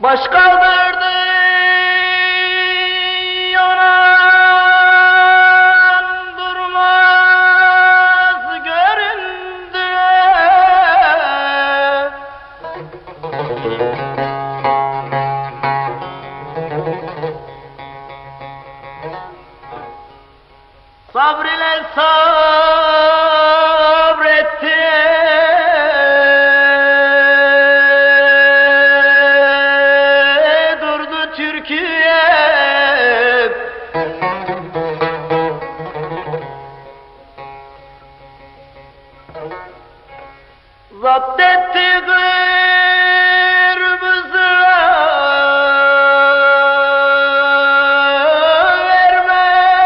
Baş kaldırdı yonan durmaz göründü. Sabrile sabretti Etti gırbızı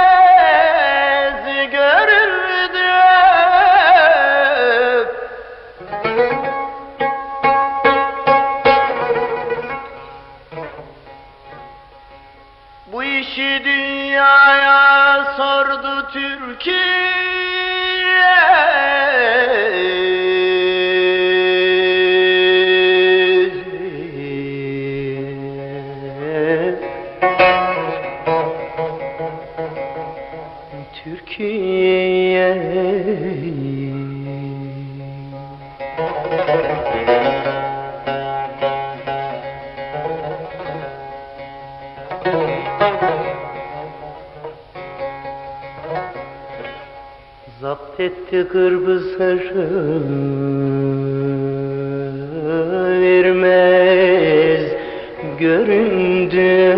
vermez görüldü Bu işi dünyaya sordu Türkiye Zapt etti kırbızları vermez göründü.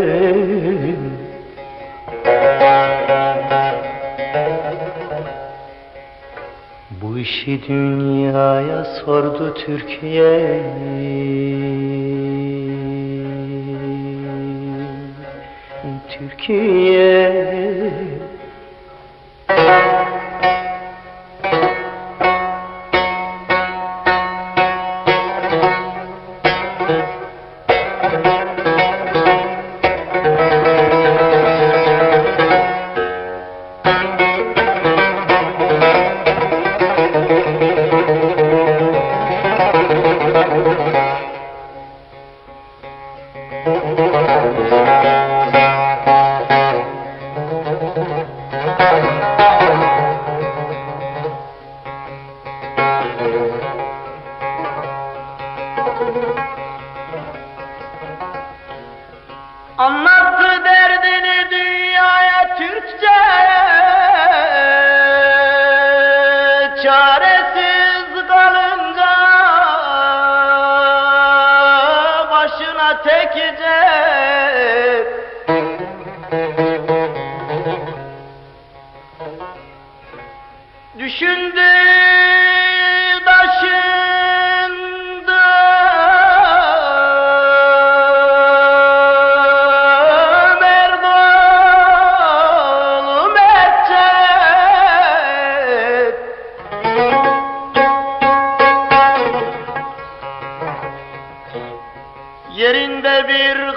Bu işi dünyaya sordu Türkiye. Türkiye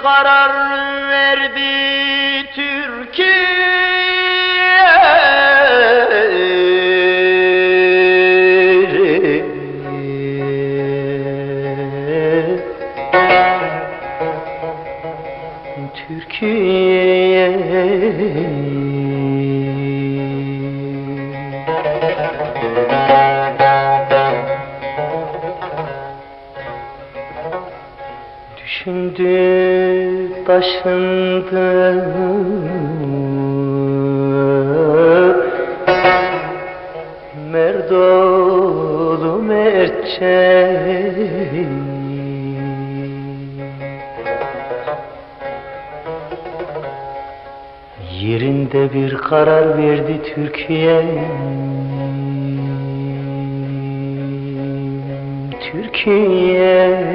karar verdi Türkiye. Türkiye Düşündü taşındı Merdolu merçe Yerinde bir karar verdi Türkiye. Türkiye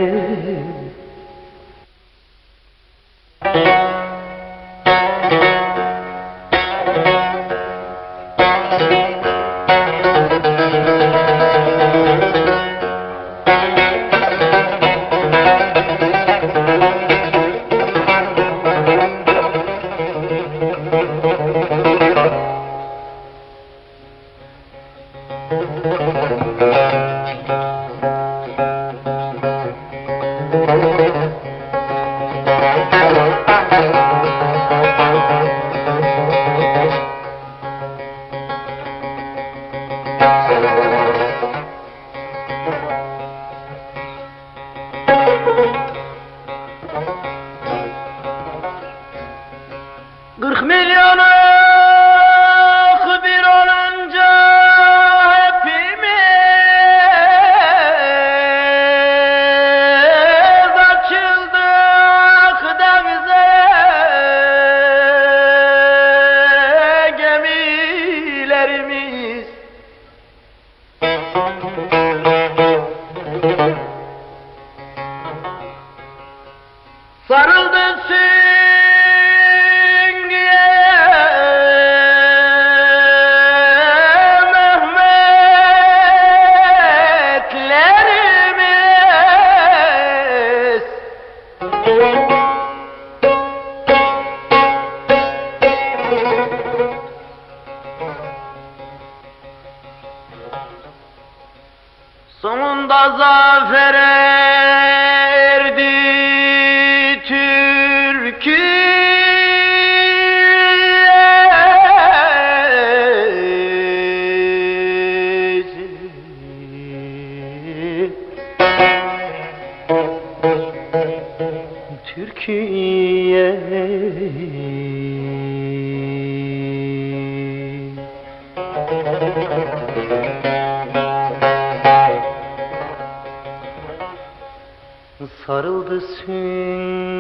Zafere erdi Türkiye. Türkiye Sarıldı süngüye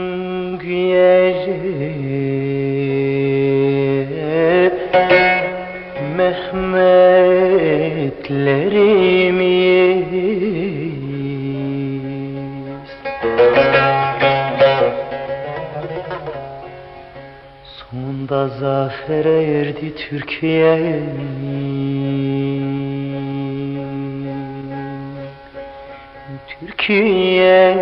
Mehmetlerimiz. Sonunda zafere erdi Türkiye Türkiye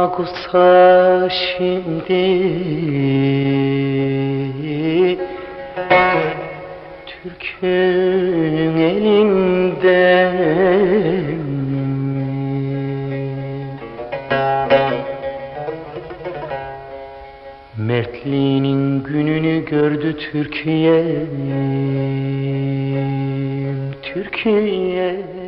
Magusa şimdi Türk'ün elinden Mertliğinin gününü gördü Türkiye Türkiye